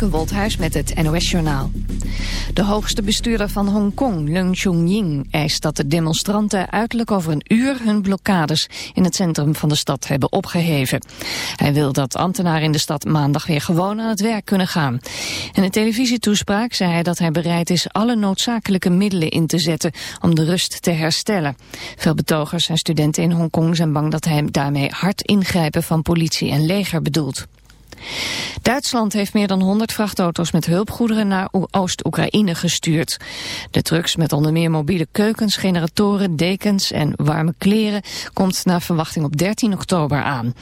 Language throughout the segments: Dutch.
Femke Wolthuis met het NOS-journaal. De hoogste bestuurder van Hongkong, Leung Chun-ying, eist dat de demonstranten uiterlijk over een uur hun blokkades in het centrum van de stad hebben opgeheven. Hij wil dat ambtenaren in de stad maandag weer gewoon aan het werk kunnen gaan. In een televisietoespraak zei hij dat hij bereid is alle noodzakelijke middelen in te zetten om de rust te herstellen. Veel betogers en studenten in Hongkong zijn bang dat hij daarmee hard ingrijpen van politie en leger bedoelt. Duitsland heeft meer dan 100 vrachtauto's met hulpgoederen naar Oost-Oekraïne gestuurd. De trucks met onder meer mobiele keukens, generatoren, dekens en warme kleren komt naar verwachting op 13 oktober aan.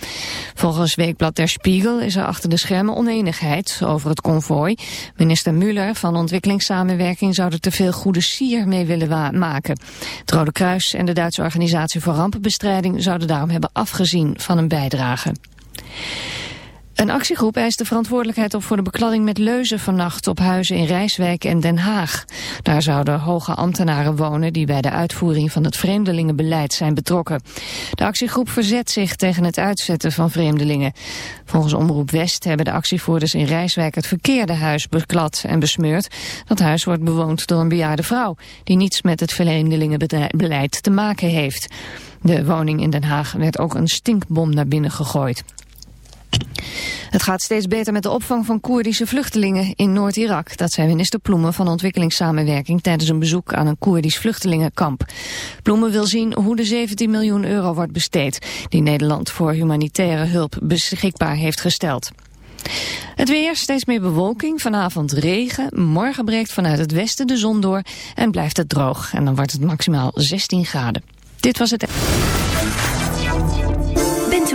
Volgens Weekblad Der Spiegel is er achter de schermen oneenigheid over het konvooi. Minister Müller van Ontwikkelingssamenwerking zou er te veel goede sier mee willen maken. Het Rode Kruis en de Duitse Organisatie voor Rampenbestrijding zouden daarom hebben afgezien van een bijdrage. Een actiegroep eist de verantwoordelijkheid op voor de bekladding met leuzen vannacht op huizen in Rijswijk en Den Haag. Daar zouden hoge ambtenaren wonen die bij de uitvoering van het vreemdelingenbeleid zijn betrokken. De actiegroep verzet zich tegen het uitzetten van vreemdelingen. Volgens Omroep West hebben de actievoerders in Rijswijk het verkeerde huis beklad en besmeurd. Dat huis wordt bewoond door een bejaarde vrouw die niets met het vreemdelingenbeleid te maken heeft. De woning in Den Haag werd ook een stinkbom naar binnen gegooid. Het gaat steeds beter met de opvang van Koerdische vluchtelingen in Noord-Irak. Dat zei minister Ploemen van Ontwikkelingssamenwerking tijdens een bezoek aan een Koerdisch vluchtelingenkamp. Ploemen wil zien hoe de 17 miljoen euro wordt besteed die Nederland voor humanitaire hulp beschikbaar heeft gesteld. Het weer, steeds meer bewolking, vanavond regen. Morgen breekt vanuit het westen de zon door en blijft het droog. En dan wordt het maximaal 16 graden. Dit was het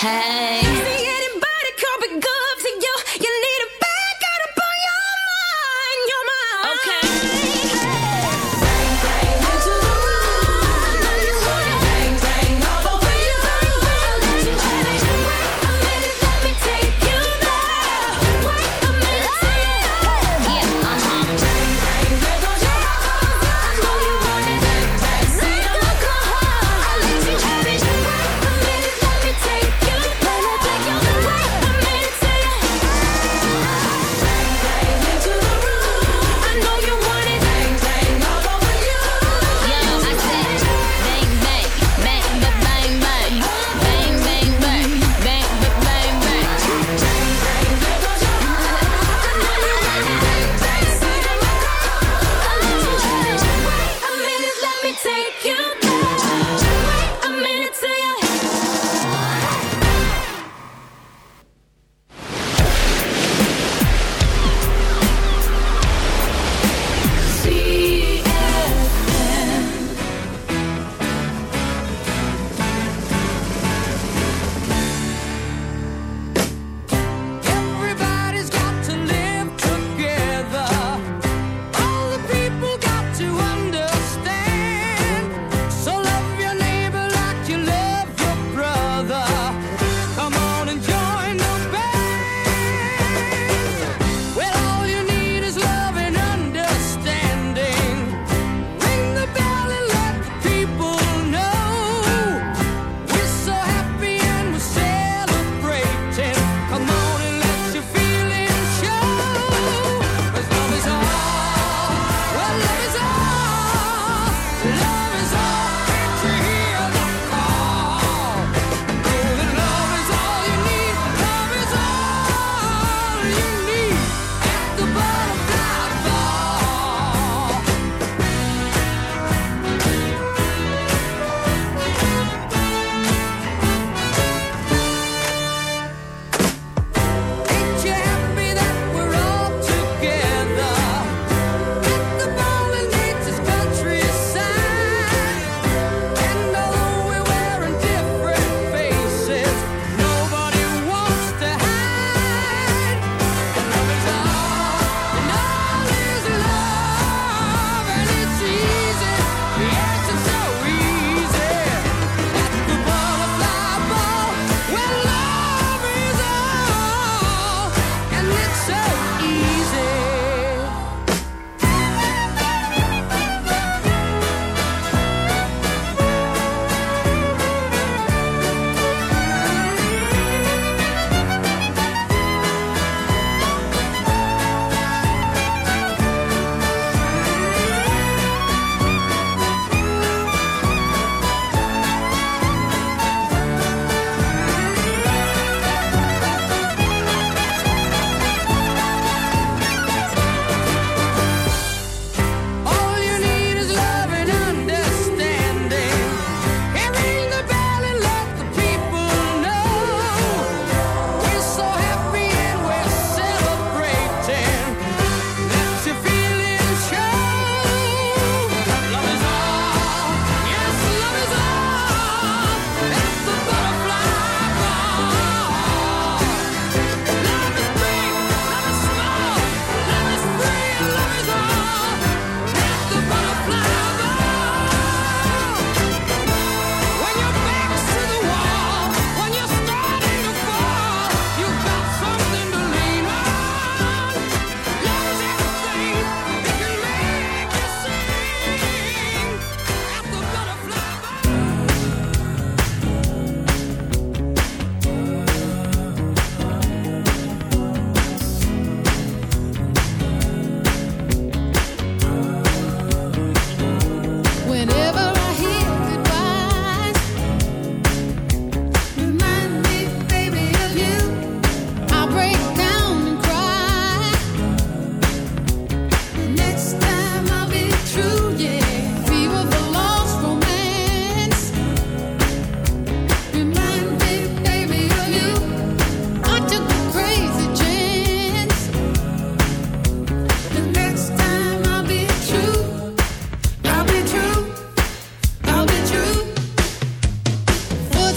Hey.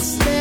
stay.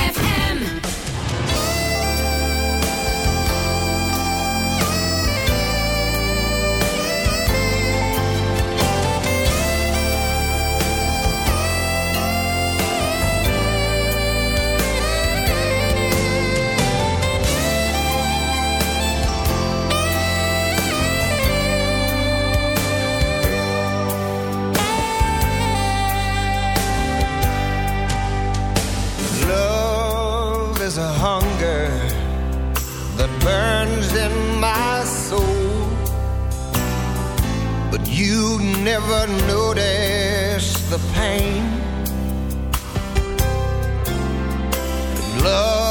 love